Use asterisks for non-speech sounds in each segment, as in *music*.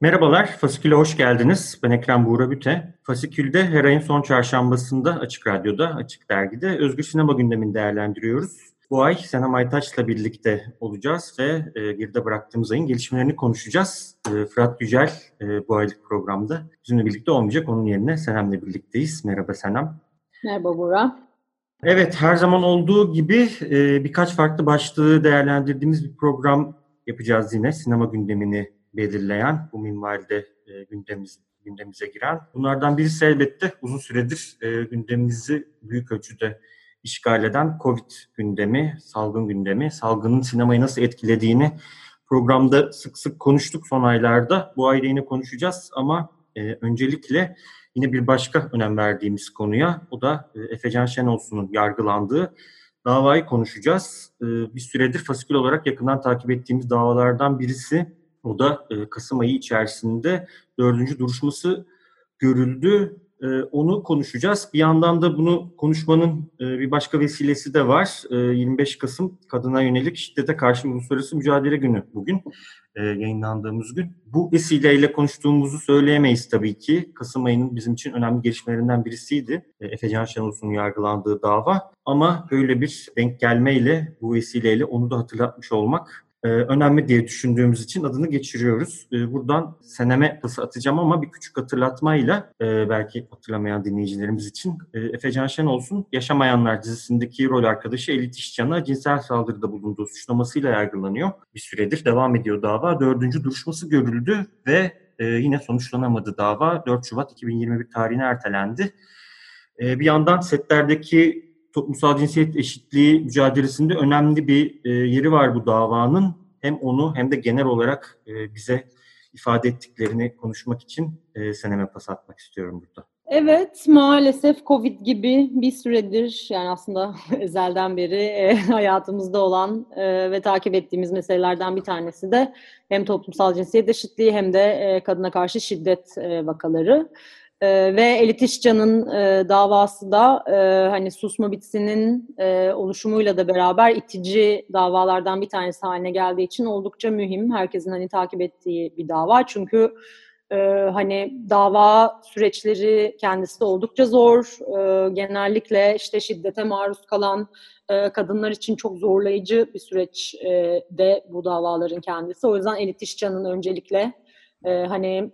Merhabalar, Fasikül'e hoş geldiniz. Ben Ekrem Buğra Büte. Fasikül'de her ayın son çarşambasında Açık Radyo'da, Açık Dergi'de Özgür Sinema gündemini değerlendiriyoruz. Bu ay Senem Aytaç'la birlikte olacağız ve e, geride bıraktığımız ayın gelişmelerini konuşacağız. E, Fırat Yücel e, bu aylık programda bizimle birlikte olmayacak. Onun yerine Senem'le birlikteyiz. Merhaba Senem. Merhaba Buğra. Evet, her zaman olduğu gibi e, birkaç farklı başlığı değerlendirdiğimiz bir program yapacağız yine. Sinema gündemini belirleyen, bu minvalde e, gündemimiz, gündemimize giren. Bunlardan birisi elbette uzun süredir e, gündemimizi büyük ölçüde işgal eden Covid gündemi, salgın gündemi, salgının sinemayı nasıl etkilediğini programda sık sık konuştuk son aylarda. Bu ayda yine konuşacağız ama e, öncelikle yine bir başka önem verdiğimiz konuya, o da e, Efecan Şenolsun'un yargılandığı davayı konuşacağız. E, bir süredir fasikül olarak yakından takip ettiğimiz davalardan birisi. O da e, Kasım ayı içerisinde dördüncü duruşması görüldü. E, onu konuşacağız. Bir yandan da bunu konuşmanın e, bir başka vesilesi de var. E, 25 Kasım Kadına Yönelik Şiddete Karşı Uluslararası Mücadele Günü bugün e, yayınlandığımız gün. Bu vesileyle konuştuğumuzu söyleyemeyiz tabii ki. Kasım ayının bizim için önemli gelişmelerinden birisiydi. E, Efecan Şenolsun'un yargılandığı dava. Ama böyle bir denk gelmeyle, bu vesileyle onu da hatırlatmış olmak önemli diye düşündüğümüz için adını geçiriyoruz. E, buradan seneme pası atacağım ama bir küçük hatırlatmayla e, belki hatırlamayan dinleyicilerimiz için e, Efecan Şen olsun Yaşamayanlar dizisindeki rol arkadaşı Elit İşcan'a cinsel saldırıda bulunduğu suçlamasıyla yargılanıyor. Bir süredir devam ediyor dava. Dördüncü duruşması görüldü ve e, yine sonuçlanamadı dava. 4 Şubat 2021 tarihine ertelendi. E, bir yandan setlerdeki toplumsal cinsiyet eşitliği mücadelesinde önemli bir e, yeri var bu davanın. Hem onu hem de genel olarak e, bize ifade ettiklerini konuşmak için e, seneme pas atmak istiyorum burada. Evet, maalesef Covid gibi bir süredir yani aslında *laughs* ezelden beri e, hayatımızda olan e, ve takip ettiğimiz meselelerden bir tanesi de hem toplumsal cinsiyet eşitliği hem de e, kadına karşı şiddet e, vakaları. E, ve Elit İşcan'ın e, davası da e, hani susma bitsinin e, oluşumuyla da beraber itici davalardan bir tanesi haline geldiği için oldukça mühim. Herkesin hani takip ettiği bir dava. Çünkü e, hani dava süreçleri kendisi de oldukça zor. E, genellikle işte şiddete maruz kalan e, kadınlar için çok zorlayıcı bir süreç e, de bu davaların kendisi. O yüzden Elit İşcan'ın öncelikle e, hani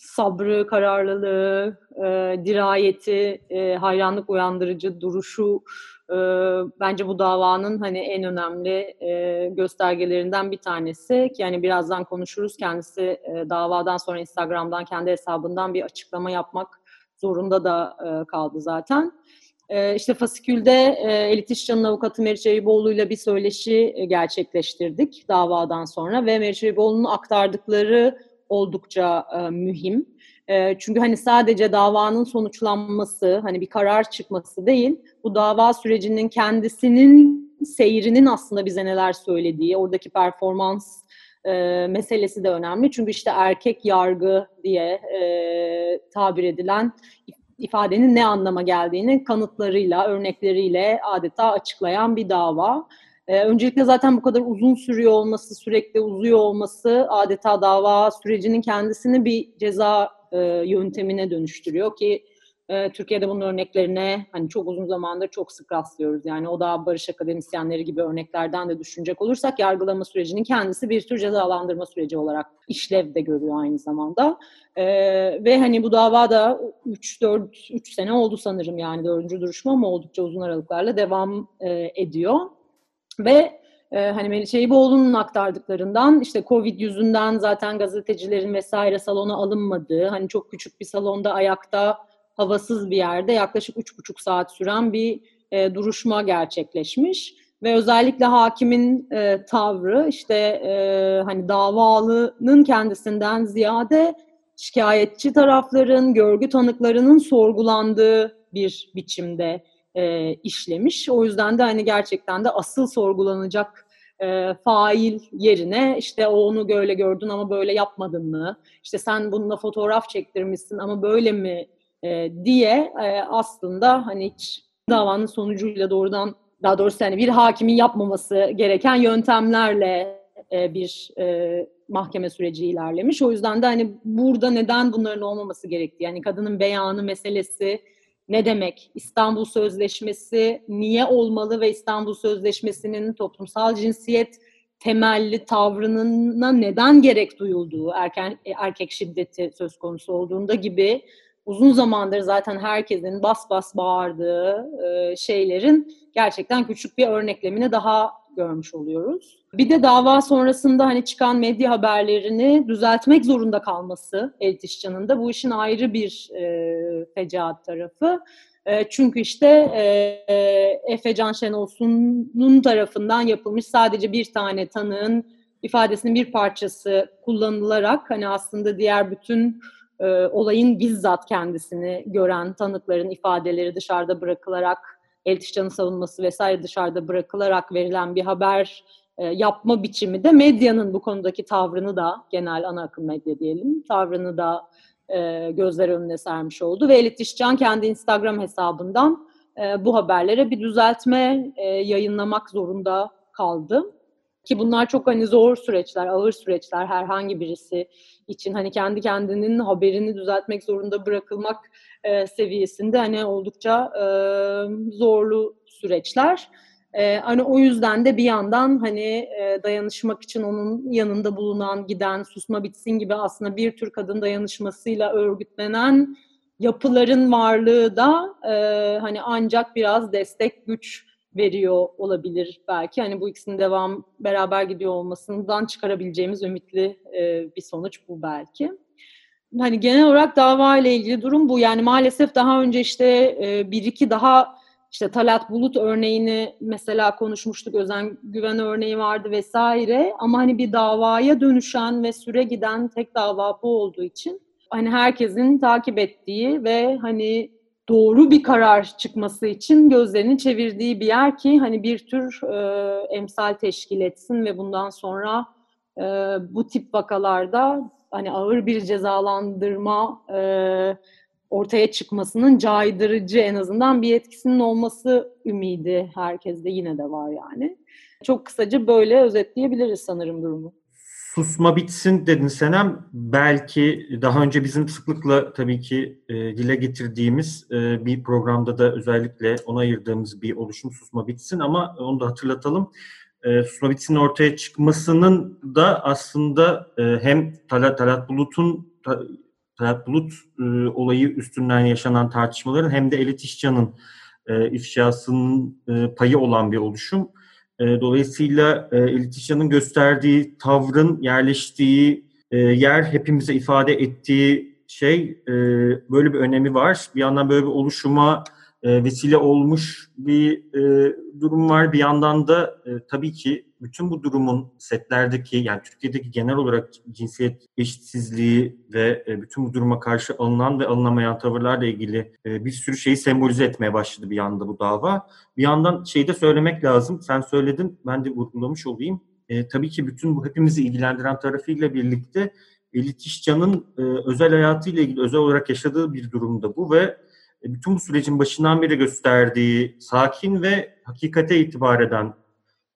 sabrı, kararlılığı, e, dirayeti, e, hayranlık uyandırıcı duruşu e, bence bu davanın hani en önemli e, göstergelerinden bir tanesi. Ki yani birazdan konuşuruz. Kendisi e, davadan sonra Instagram'dan kendi hesabından bir açıklama yapmak zorunda da e, kaldı zaten. E, işte Fasikül'de e, Elit İşcan'ın avukatı Meriç Eyüboğlu'yla bir söyleşi e, gerçekleştirdik davadan sonra ve Meriç Eyüboğlu'nun aktardıkları oldukça e, mühim. E, çünkü hani sadece davanın sonuçlanması, hani bir karar çıkması değil, bu dava sürecinin kendisinin seyrinin aslında bize neler söylediği, oradaki performans e, meselesi de önemli. Çünkü işte erkek yargı diye e, tabir edilen ifadenin ne anlama geldiğini kanıtlarıyla, örnekleriyle adeta açıklayan bir dava. Ee, öncelikle zaten bu kadar uzun sürüyor olması, sürekli uzuyor olması adeta dava sürecinin kendisini bir ceza e, yöntemine dönüştürüyor ki e, Türkiye'de bunun örneklerine hani çok uzun zamandır çok sık rastlıyoruz. Yani o da barış akademisyenleri gibi örneklerden de düşünecek olursak yargılama sürecinin kendisi bir tür cezalandırma süreci olarak işlev de görüyor aynı zamanda. E, ve hani bu dava da 3-4 3 sene oldu sanırım yani dördüncü duruşma ama oldukça uzun aralıklarla devam e, ediyor. Ve e, hani Melih Eyüboğlu'nun aktardıklarından işte Covid yüzünden zaten gazetecilerin vesaire salona alınmadığı, hani çok küçük bir salonda ayakta havasız bir yerde yaklaşık üç buçuk saat süren bir e, duruşma gerçekleşmiş. ve özellikle hakimin e, tavrı işte e, hani davalının kendisinden ziyade şikayetçi tarafların, görgü tanıklarının sorgulandığı bir biçimde e, işlemiş. O yüzden de hani gerçekten de asıl sorgulanacak e, fail yerine işte o onu böyle gördün ama böyle yapmadın mı? İşte sen bununla fotoğraf çektirmişsin ama böyle mi e, diye e, aslında hani hiç davanın sonucuyla doğrudan daha doğrusu hani bir hakimin yapmaması gereken yöntemlerle e, bir e, mahkeme süreci ilerlemiş. O yüzden de hani burada neden bunların olmaması gerektiği, yani kadının beyanı meselesi ne demek? İstanbul Sözleşmesi niye olmalı ve İstanbul Sözleşmesi'nin toplumsal cinsiyet temelli tavrına neden gerek duyulduğu, erken, erkek şiddeti söz konusu olduğunda gibi uzun zamandır zaten herkesin bas bas bağırdığı e, şeylerin gerçekten küçük bir örneklemini daha görmüş oluyoruz. Bir de dava sonrasında hani çıkan medya haberlerini düzeltmek zorunda kalması Elit da bu işin ayrı bir e, fecaat tarafı. E, çünkü işte e, e, Efe Can Şenolsun'un tarafından yapılmış sadece bir tane tanığın ifadesinin bir parçası kullanılarak hani aslında diğer bütün e, olayın bizzat kendisini gören tanıkların ifadeleri dışarıda bırakılarak Eltişcan'ın savunması vesaire dışarıda bırakılarak verilen bir haber e, yapma biçimi de medyanın bu konudaki tavrını da genel ana akım medya diyelim tavrını da e, gözler önüne sermiş oldu ve Elit İşcan kendi Instagram hesabından e, bu haberlere bir düzeltme e, yayınlamak zorunda kaldı. Ki bunlar çok hani zor süreçler, ağır süreçler herhangi birisi için hani kendi kendinin haberini düzeltmek zorunda bırakılmak e, seviyesinde hani oldukça e, zorlu süreçler. E, hani o yüzden de bir yandan hani e, dayanışmak için onun yanında bulunan, giden, susma bitsin gibi aslında bir tür kadın dayanışmasıyla örgütlenen yapıların varlığı da e, hani ancak biraz destek güç veriyor olabilir belki. Hani bu ikisinin devam beraber gidiyor olmasından çıkarabileceğimiz ümitli e, bir sonuç bu belki. Hani genel olarak dava ile ilgili durum bu. Yani maalesef daha önce işte e, bir iki daha işte Talat Bulut örneğini mesela konuşmuştuk. Özen Güven örneği vardı vesaire. Ama hani bir davaya dönüşen ve süre giden tek dava bu olduğu için hani herkesin takip ettiği ve hani doğru bir karar çıkması için gözlerini çevirdiği bir yer ki hani bir tür e, emsal teşkil etsin ve bundan sonra e, bu tip vakalarda hani ağır bir cezalandırma e, ortaya çıkmasının caydırıcı en azından bir etkisinin olması ümidi herkeste yine de var yani. Çok kısaca böyle özetleyebiliriz sanırım durumu. Susma bitsin dedin Senem. Belki daha önce bizim sıklıkla tabii ki e, dile getirdiğimiz e, bir programda da özellikle ona ayırdığımız bir oluşum Susma bitsin ama onu da hatırlatalım. E, Susma bitsin ortaya çıkmasının da aslında e, hem Talat, Talat Bulut'un ta, Talat Bulut e, olayı üstünden yaşanan tartışmaların hem de Elit İşcan'ın e, ifşasının e, payı olan bir oluşum. E, dolayısıyla e, Elitişyan'ın gösterdiği tavrın yerleştiği e, yer hepimize ifade ettiği şey böyle bir önemi var. Bir yandan böyle bir oluşuma e, vesile olmuş bir e, durum var. Bir yandan da e, tabii ki bütün bu durumun setlerdeki yani Türkiye'deki genel olarak cinsiyet eşitsizliği ve bütün bu duruma karşı alınan ve alınamayan tavırlarla ilgili bir sürü şeyi sembolize etmeye başladı bir yanda bu dava. Bir yandan şeyi de söylemek lazım. Sen söyledin, ben de vurgulamış olayım. E, tabii ki bütün bu hepimizi ilgilendiren tarafıyla birlikte Elit İşcan'ın e, özel hayatıyla ilgili özel olarak yaşadığı bir durumda bu ve bütün bu sürecin başından beri gösterdiği sakin ve hakikate itibar eden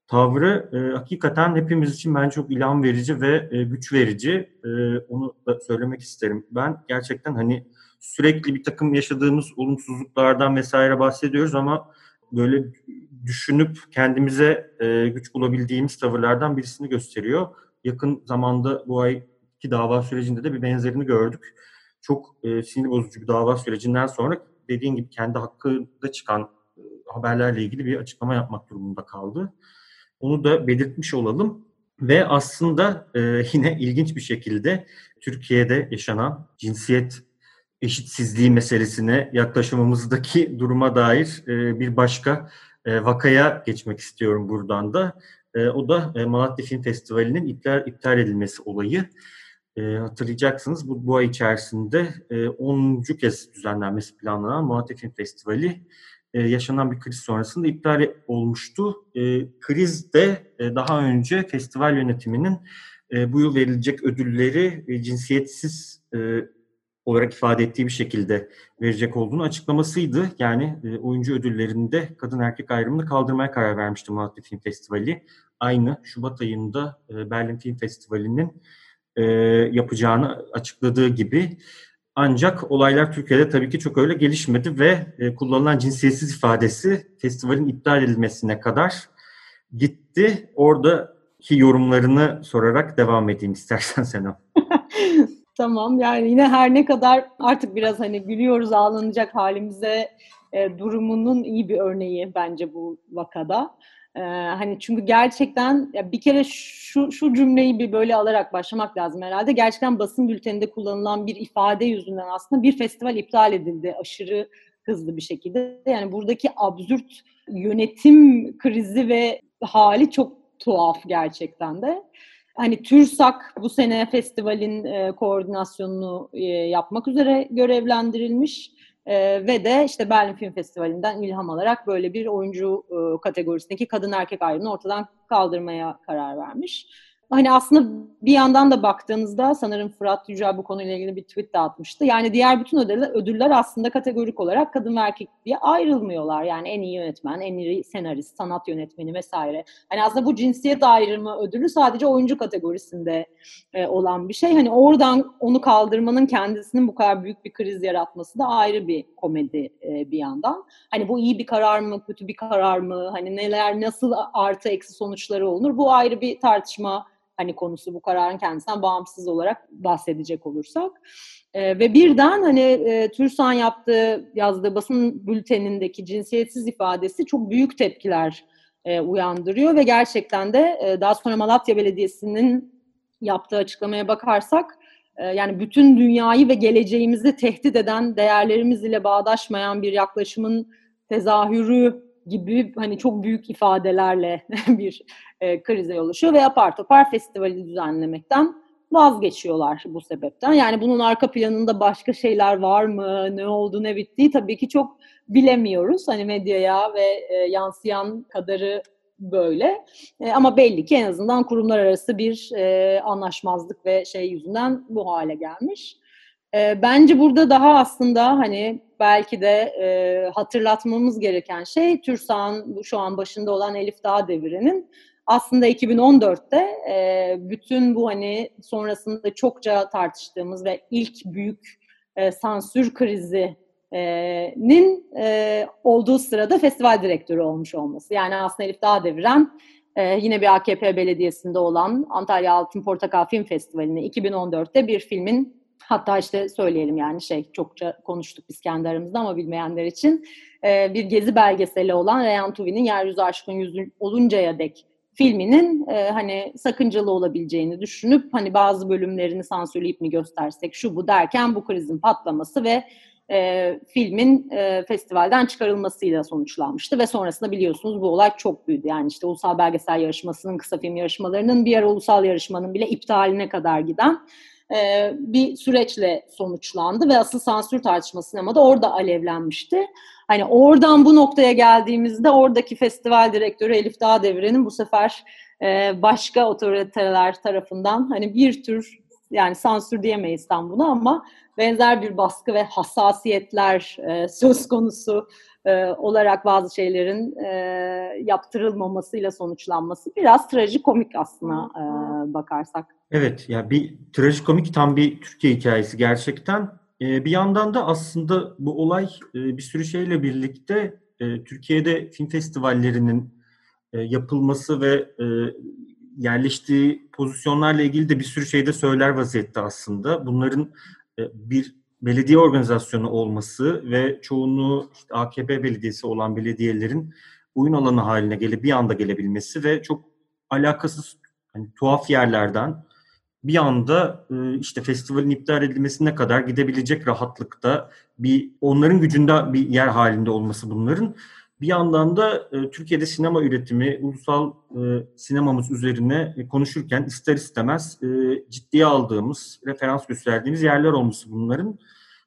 tavrı e, hakikaten hepimiz için bence çok ilham verici ve e, güç verici. E, onu da söylemek isterim. Ben gerçekten hani sürekli bir takım yaşadığımız olumsuzluklardan vesaire bahsediyoruz ama böyle düşünüp kendimize e, güç bulabildiğimiz tavırlardan birisini gösteriyor. Yakın zamanda bu ay ki dava sürecinde de bir benzerini gördük. Çok e, sinir bozucu bir dava sürecinden sonra dediğin gibi kendi hakkında çıkan e, haberlerle ilgili bir açıklama yapmak durumunda kaldı. Onu da belirtmiş olalım. Ve aslında e, yine ilginç bir şekilde Türkiye'de yaşanan cinsiyet eşitsizliği meselesine yaklaşımımızdaki duruma dair e, bir başka vakaya geçmek istiyorum buradan da. O da e, Malatya Film Festivali'nin iptal, iptal edilmesi olayı. E, hatırlayacaksınız bu, bu ay içerisinde e, 10. kez düzenlenmesi planlanan Malatya Film Festivali e, yaşanan bir kriz sonrasında iptal olmuştu. E, kriz de e, daha önce festival yönetiminin e, bu yıl verilecek ödülleri e, cinsiyetsiz e, olarak ifade ettiği bir şekilde verecek olduğunu açıklamasıydı. Yani e, oyuncu ödüllerinde kadın erkek ayrımını kaldırmaya karar vermişti Malatya Film Festivali. Aynı Şubat ayında e, Berlin Film Festivali'nin e, yapacağını açıkladığı gibi. Ancak olaylar Türkiye'de tabii ki çok öyle gelişmedi ve e, kullanılan cinsiyetsiz ifadesi festivalin iptal edilmesine kadar gitti. Oradaki yorumlarını sorarak devam edeyim istersen Senem. *laughs* Tamam yani yine her ne kadar artık biraz hani gülüyoruz ağlanacak halimize e, durumunun iyi bir örneği bence bu vakada. E, hani çünkü gerçekten ya bir kere şu şu cümleyi bir böyle alarak başlamak lazım herhalde. Gerçekten basın bülteninde kullanılan bir ifade yüzünden aslında bir festival iptal edildi aşırı hızlı bir şekilde. Yani buradaki absürt yönetim krizi ve hali çok tuhaf gerçekten de. Hani TÜRSAK bu sene festivalin e, koordinasyonunu e, yapmak üzere görevlendirilmiş e, ve de işte Berlin Film Festivali'nden ilham alarak böyle bir oyuncu e, kategorisindeki kadın erkek ayrımını ortadan kaldırmaya karar vermiş. Hani aslında bir yandan da baktığınızda sanırım Fırat Yücel bu konuyla ilgili bir tweet de atmıştı. Yani diğer bütün ödüller, ödüller aslında kategorik olarak kadın ve erkek diye ayrılmıyorlar. Yani en iyi yönetmen, en iyi senarist, sanat yönetmeni vesaire. Hani aslında bu cinsiyet ayrımı ödülü sadece oyuncu kategorisinde e, olan bir şey. Hani oradan onu kaldırmanın kendisinin bu kadar büyük bir kriz yaratması da ayrı bir komedi e, bir yandan. Hani bu iyi bir karar mı, kötü bir karar mı? Hani neler, nasıl artı eksi sonuçları olunur? Bu ayrı bir tartışma hani konusu bu kararın kendisinden bağımsız olarak bahsedecek olursak. E, ve birden hani e, TÜRSAN yaptığı, yazdığı basın bültenindeki cinsiyetsiz ifadesi çok büyük tepkiler e, uyandırıyor ve gerçekten de e, daha sonra Malatya Belediyesi'nin yaptığı açıklamaya bakarsak e, yani bütün dünyayı ve geleceğimizi tehdit eden, değerlerimiz ile bağdaşmayan bir yaklaşımın tezahürü gibi hani çok büyük ifadelerle *laughs* bir e, krize yol açıyor ve apar topar festivali düzenlemekten vazgeçiyorlar bu sebepten. Yani bunun arka planında başka şeyler var mı, ne oldu, ne bittiği tabii ki çok bilemiyoruz. Hani medyaya ve e, yansıyan kadarı böyle. E, ama belli ki en azından kurumlar arası bir e, anlaşmazlık ve şey yüzünden bu hale gelmiş. E, bence burada daha aslında hani belki de e, hatırlatmamız gereken şey TÜRSA'nın şu an başında olan Elif Dağ Devri'nin aslında 2014'te e, bütün bu hani sonrasında çokça tartıştığımız ve ilk büyük e, sansür krizinin e, olduğu sırada festival direktörü olmuş olması. Yani aslında Elif Dağ Deviren e, yine bir AKP belediyesinde olan Antalya Altın Portakal Film Festivali'ne 2014'te bir filmin Hatta işte söyleyelim yani şey çokça konuştuk biz kendi aramızda ama bilmeyenler için e, bir gezi belgeseli olan Reyhan Tuvi'nin Yeryüzü Aşkın Yüzü oluncaya dek filminin e, hani sakıncalı olabileceğini düşünüp hani bazı bölümlerini sansürleyip mi göstersek şu bu derken bu krizin patlaması ve e, filmin e, festivalden çıkarılmasıyla sonuçlanmıştı ve sonrasında biliyorsunuz bu olay çok büyüdü. Yani işte ulusal belgesel yarışmasının, kısa film yarışmalarının bir ara ulusal yarışmanın bile iptaline kadar giden e, bir süreçle sonuçlandı ve asıl sansür tartışması sinemada orada alevlenmişti. Hani oradan bu noktaya geldiğimizde oradaki festival direktörü Elif Dağdeviren'in bu sefer e, başka otoriteler tarafından hani bir tür yani sansür diyemeyiz tam bunu ama benzer bir baskı ve hassasiyetler e, söz konusu e, olarak bazı şeylerin e, yaptırılmamasıyla sonuçlanması biraz trajikomik aslında e, bakarsak. Evet, ya bir trajikomik tam bir Türkiye hikayesi gerçekten. E, bir yandan da aslında bu olay e, bir sürü şeyle birlikte e, Türkiye'de film festivallerinin e, yapılması ve e, yerleştiği pozisyonlarla ilgili de bir sürü şeyde söyler vaziyette aslında. Bunların e, bir belediye organizasyonu olması ve çoğunluğu işte AKP belediyesi olan belediyelerin oyun alanı haline gelip bir anda gelebilmesi ve çok alakasız hani tuhaf yerlerden bir anda e, işte festivalin iptal edilmesine kadar gidebilecek rahatlıkta bir onların gücünde bir yer halinde olması bunların Bir yandan da e, Türkiye'de sinema üretimi, ulusal e, sinemamız üzerine e, konuşurken ister istemez e, ciddiye aldığımız, referans gösterdiğimiz yerler olması bunların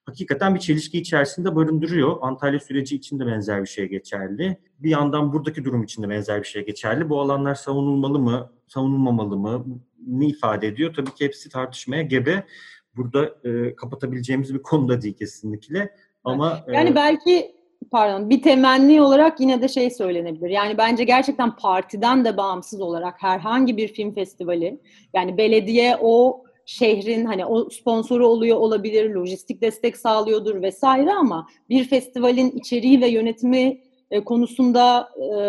hakikaten bir çelişki içerisinde barındırıyor. Antalya süreci için de benzer bir şey geçerli. Bir yandan buradaki durum için de benzer bir şey geçerli. Bu alanlar savunulmalı mı, savunulmamalı mı, ne ifade ediyor? Tabii ki hepsi tartışmaya gebe. Burada e, kapatabileceğimiz bir konu da değil kesinlikle. Ama yani e, belki pardon bir temenni olarak yine de şey söylenebilir. Yani bence gerçekten partiden de bağımsız olarak herhangi bir film festivali yani belediye o şehrin hani o sponsoru oluyor olabilir, lojistik destek sağlıyordur vesaire ama bir festivalin içeriği ve yönetimi e, konusunda e,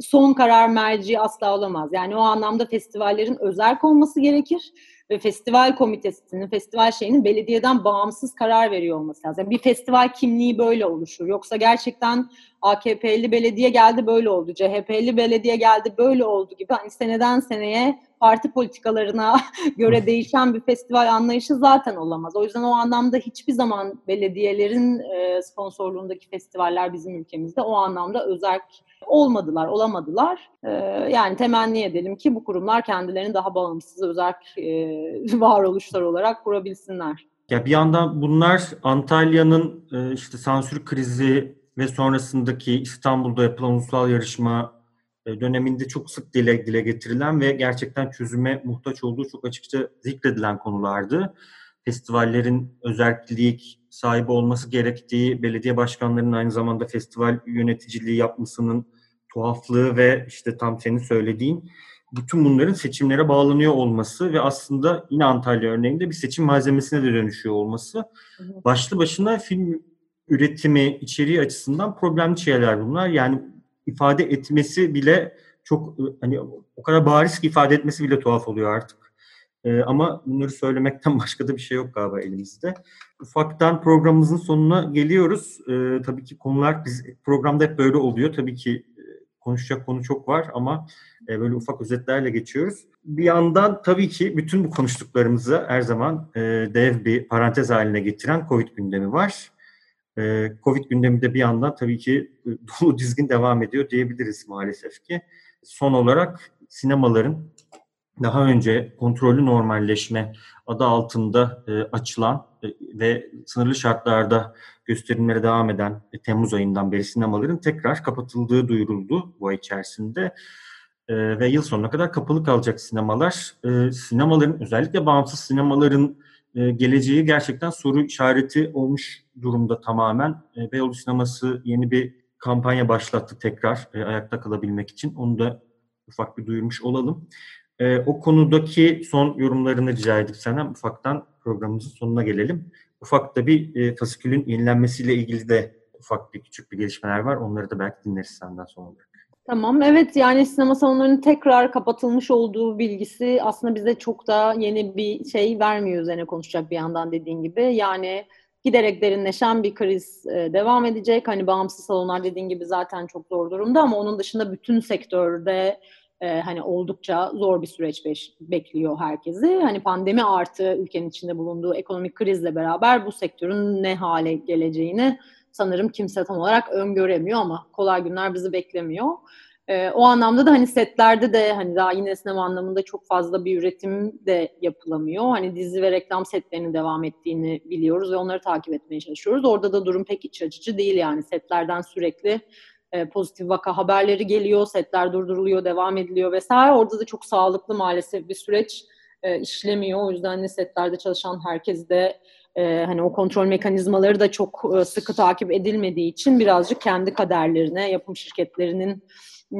son karar merci asla olamaz. Yani o anlamda festivallerin özel olması gerekir ve festival komitesinin, festival şeyinin belediyeden bağımsız karar veriyor olması lazım. Yani bir festival kimliği böyle oluşur. Yoksa gerçekten AKP'li belediye geldi böyle oldu, CHP'li belediye geldi böyle oldu gibi hani seneden seneye parti politikalarına *laughs* göre değişen bir festival anlayışı zaten olamaz. O yüzden o anlamda hiçbir zaman belediyelerin e, sponsorluğundaki festivaller bizim ülkemizde o anlamda özel olmadılar, olamadılar. E, yani temenni edelim ki bu kurumlar kendilerini daha bağımsız, özel e, *laughs* varoluşlar olarak kurabilsinler. Ya bir yandan bunlar Antalya'nın işte sansür krizi ve sonrasındaki İstanbul'da yapılan ulusal yarışma döneminde çok sık dile, dile getirilen ve gerçekten çözüme muhtaç olduğu çok açıkça zikredilen konulardı. Festivallerin özellik sahibi olması gerektiği, belediye başkanlarının aynı zamanda festival yöneticiliği yapmasının tuhaflığı ve işte tam senin söylediğin bütün bunların seçimlere bağlanıyor olması ve aslında yine Antalya örneğinde bir seçim malzemesine de dönüşüyor olması başlı başına film üretimi, içeriği açısından problemli şeyler bunlar. Yani ifade etmesi bile çok e, hani o kadar bariz ki ifade etmesi bile tuhaf oluyor artık. Ee, ama bunları söylemekten *laughs* başka da bir şey yok galiba elimizde. Ufaktan programımızın sonuna geliyoruz. Ee, tabii ki konular biz programda hep böyle oluyor. Tabii ki e, konuşacak konu çok var ama e, böyle ufak özetlerle geçiyoruz. Bir yandan tabii ki bütün bu konuştuklarımızı her zaman e, dev bir parantez haline getiren Covid gündemi var. Ee, Covid gündemi de bir yandan tabii ki e, *laughs* dolu dizgin devam ediyor diyebiliriz maalesef ki. Son olarak sinemaların daha önce kontrollü normalleşme adı altında e, açılan e, ve sınırlı şartlarda gösterimlere devam eden e, Temmuz ayından beri sinemaların tekrar kapatıldığı duyuruldu bu ay içerisinde. E, ve yıl sonuna kadar kapalı kalacak sinemalar. E, sinemaların özellikle bağımsız sinemaların e, geleceği gerçekten soru işareti olmuş durumda tamamen. E, Beyoğlu Sineması yeni bir kampanya başlattı tekrar e, ayakta kalabilmek için. Onu da ufak bir duyurmuş olalım. E, o konudaki son yorumlarını rica edip senden ufaktan programımızın sonuna gelelim. Ufak da bir e, fasikülün yenilenmesiyle ilgili de ufak bir küçük bir gelişmeler var. Onları da belki dinleriz senden sonra. Tamam, evet yani sinema salonlarının tekrar kapatılmış olduğu bilgisi aslında bize çok da yeni bir şey vermiyor üzerine konuşacak bir yandan dediğin gibi. Yani giderek derinleşen bir kriz e, devam edecek. Hani bağımsız salonlar dediğin gibi zaten çok zor durumda ama onun dışında bütün sektörde e, hani oldukça zor bir süreç bekliyor herkesi. Hani pandemi artı ülkenin içinde bulunduğu ekonomik krizle beraber bu sektörün ne hale geleceğini sanırım kimse tam olarak öngöremiyor ama kolay günler bizi beklemiyor. E, o anlamda da hani setlerde de hani daha yine sinema anlamında çok fazla bir üretim de yapılamıyor. Hani dizi ve reklam setlerinin devam ettiğini biliyoruz ve onları takip etmeye çalışıyoruz. Orada da durum pek iç açıcı değil yani setlerden sürekli e, pozitif vaka haberleri geliyor, setler durduruluyor, devam ediliyor vesaire. Orada da çok sağlıklı maalesef bir süreç e, işlemiyor. O yüzden de setlerde çalışan herkes de e, hani o kontrol mekanizmaları da çok e, sıkı takip edilmediği için birazcık kendi kaderlerine, yapım şirketlerinin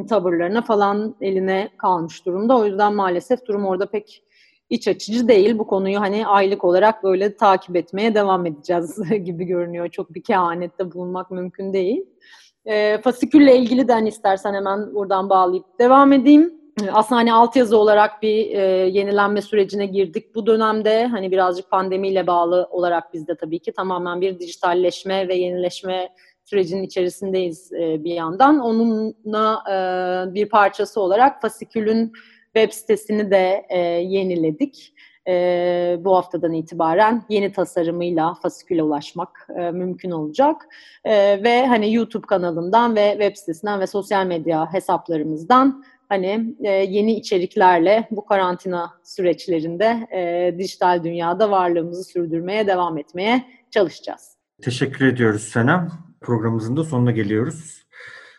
tavırlarına falan eline kalmış durumda. O yüzden maalesef durum orada pek iç açıcı değil. Bu konuyu hani aylık olarak böyle takip etmeye devam edeceğiz *laughs* gibi görünüyor. Çok bir kehanette bulunmak mümkün değil. E, fasikülle ilgili de hani istersen hemen buradan bağlayıp devam edeyim. Aslında hani altyazı olarak bir e, yenilenme sürecine girdik. Bu dönemde hani birazcık pandemiyle bağlı olarak biz de tabii ki tamamen bir dijitalleşme ve yenileşme sürecinin içerisindeyiz e, bir yandan. Onunla e, bir parçası olarak fasikülün web sitesini de e, yeniledik. E, bu haftadan itibaren yeni tasarımıyla fasiküle ulaşmak e, mümkün olacak. E, ve hani YouTube kanalından ve web sitesinden ve sosyal medya hesaplarımızdan hani e, yeni içeriklerle bu karantina süreçlerinde e, dijital dünyada varlığımızı sürdürmeye devam etmeye çalışacağız. Teşekkür ediyoruz Senem. Programımızın da sonuna geliyoruz.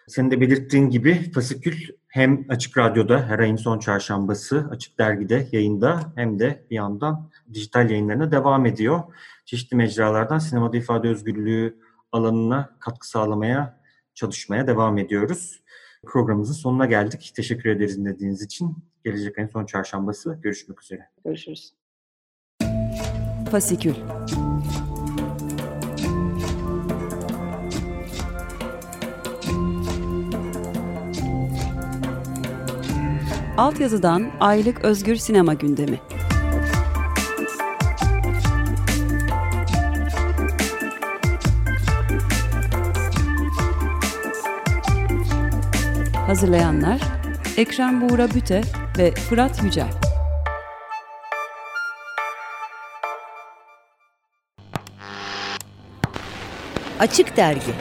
Senin de belirttiğin gibi Fasikül hem Açık Radyo'da her ayın son çarşambası Açık Dergi'de yayında hem de bir yandan dijital yayınlarına devam ediyor. Çeşitli mecralardan sinemada ifade özgürlüğü alanına katkı sağlamaya çalışmaya devam ediyoruz. Programımızın sonuna geldik. Teşekkür ederiz dinlediğiniz için. Gelecek ayın son çarşambası görüşmek üzere. Görüşürüz. Fasikül Altyazıdan aylık özgür sinema gündemi. Hazırlayanlar Ekrem Buğra Büte ve Fırat Yücel. Açık Dergi